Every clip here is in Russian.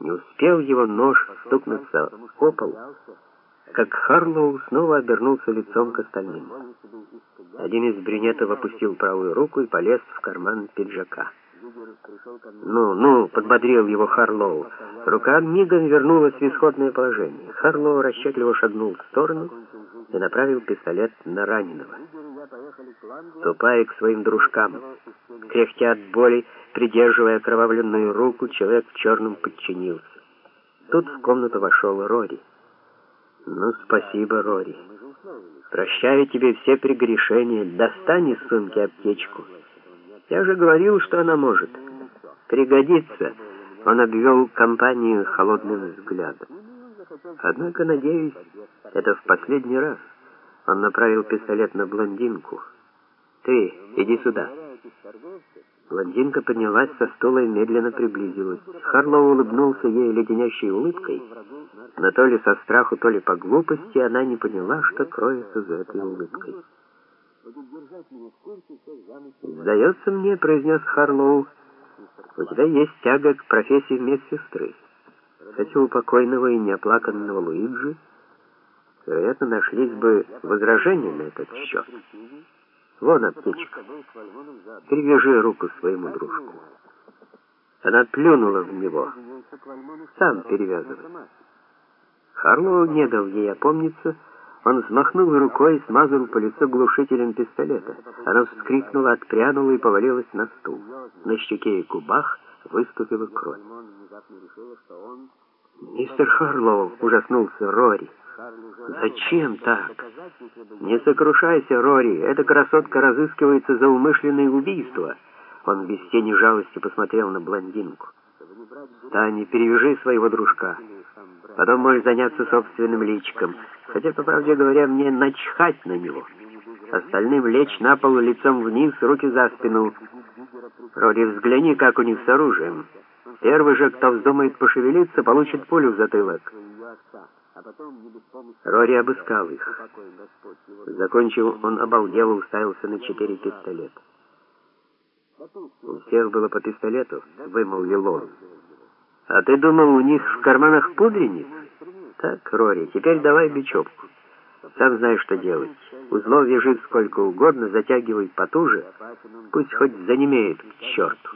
Не успел его нож стукнуться о пол, как Харлоу снова обернулся лицом к остальным. Один из брюнетов опустил правую руку и полез в карман пиджака. «Ну, ну!» — подбодрил его Харлоу. Рука мигом вернулась в исходное положение. Харлоу расчетливо шагнул в сторону и направил пистолет на раненого. Ступая к своим дружкам, кряхтя от боли, придерживая окровавленную руку, человек в черном подчинился. Тут в комнату вошел Рори. «Ну, спасибо, Рори. Прощаю тебе все прегрешения. Достань из сумки аптечку». Я же говорил, что она может. Пригодится. Он обвел компанию холодным взглядом. Однако, надеюсь, это в последний раз. Он направил пистолет на блондинку. «Ты, иди сюда». Блондинка поднялась со стула и медленно приблизилась. Харлоу улыбнулся ей леденящей улыбкой, но то ли со страху, то ли по глупости она не поняла, что кроется за этой улыбкой. «Сдается мне», — произнес Харлоу, — «у тебя есть тяга к профессии медсестры. Кстати, у покойного и неоплаканного Луиджи, вероятно, нашлись бы возражения на этот счет. Вон аптечка. Перевяжи руку своему дружку». Она плюнула в него. «Сам перевязывай». Харлоу не дал ей опомниться, — он взмахнул рукой и смазал по лицу глушителем пистолета. Она вскрикнула, отпрянула и повалилась на стул. На щеке и губах выступила кровь. «Мистер Харлоу!» — ужаснулся Рори. «Зачем так?» «Не сокрушайся, Рори, эта красотка разыскивается за умышленное убийство». Он без тени жалости посмотрел на блондинку. «Таня, перевяжи своего дружка. Потом можешь заняться собственным личиком. Хотя, по правде говоря, мне начхать на него. Остальным лечь на пол лицом вниз, руки за спину. Роди, взгляни, как у них с оружием. Первый же, кто вздумает пошевелиться, получит пулю в затылок. Рори обыскал их. Закончив, он обалдел и уставился на четыре пистолета. «У всех было по пистолету», — вымолвил он. «А ты думал, у них в карманах пудрениц?» Так, Рори, теперь давай бечевку. Сам знаешь, что делать. Узлов вяжи сколько угодно, затягивай потуже, пусть хоть занемеет к черту.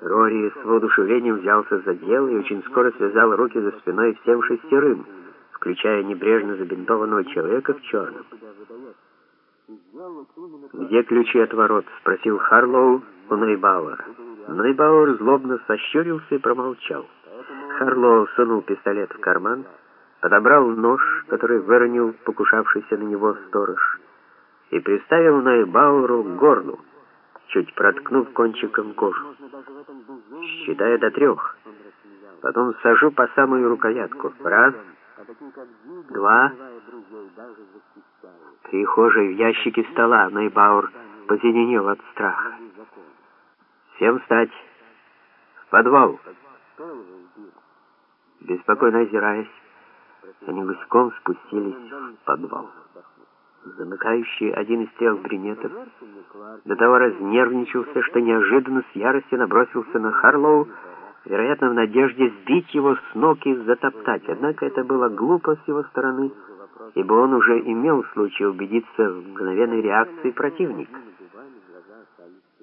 Рори с воодушевлением взялся за дело и очень скоро связал руки за спиной всем шестерым, включая небрежно забинтованного человека в черном. «Где ключи от ворот?» — спросил Харлоу у Нойбауэра. Нойбауэр злобно сощурился и промолчал. Харлоу сунул пистолет в карман, подобрал нож, который выронил покушавшийся на него сторож, и приставил Нойбауру к горлу, чуть проткнув кончиком кожу. Считая до трех. Потом сажу по самую рукоятку. Раз, два, прихожей в ящике стола Нойбаур позеленел от страха. Всем встать! В подвал! Беспокойно озираясь, они гуськом спустились в подвал. Замыкающий один из трех брюнетов до того разнервничался, что неожиданно с яростью набросился на Харлоу, вероятно, в надежде сбить его с ног и затоптать. Однако это было глупо с его стороны, ибо он уже имел случай убедиться в мгновенной реакции противника.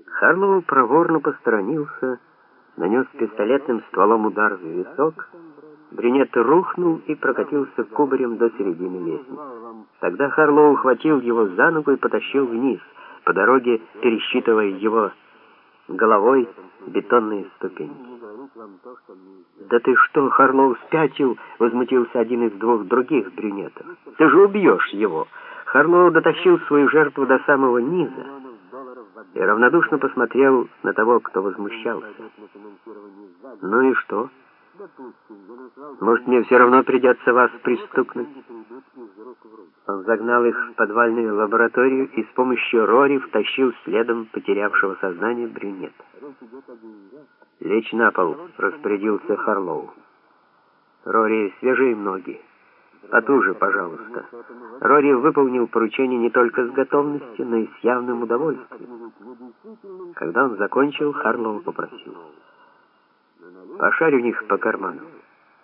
Харлоу проворно посторонился, нанес пистолетным стволом удар в висок, Брюнет рухнул и прокатился кубарем до середины лестницы. Тогда Харлоу ухватил его за ногу и потащил вниз, по дороге пересчитывая его головой бетонные ступеньки. «Да ты что, Харлоу спятил?» — возмутился один из двух других брюнетов. «Ты же убьешь его!» Харлоу дотащил свою жертву до самого низа и равнодушно посмотрел на того, кто возмущался. «Ну и что?» Может, мне все равно придется вас пристукнуть?» Он загнал их в подвальную лабораторию и с помощью Рори втащил следом потерявшего сознание брюнета. «Лечь на пол», — распорядился Харлоу. «Рори, свежие ноги. Потуже, пожалуйста». Рори выполнил поручение не только с готовностью, но и с явным удовольствием. Когда он закончил, Харлоу попросил. Пошарь у них по карману.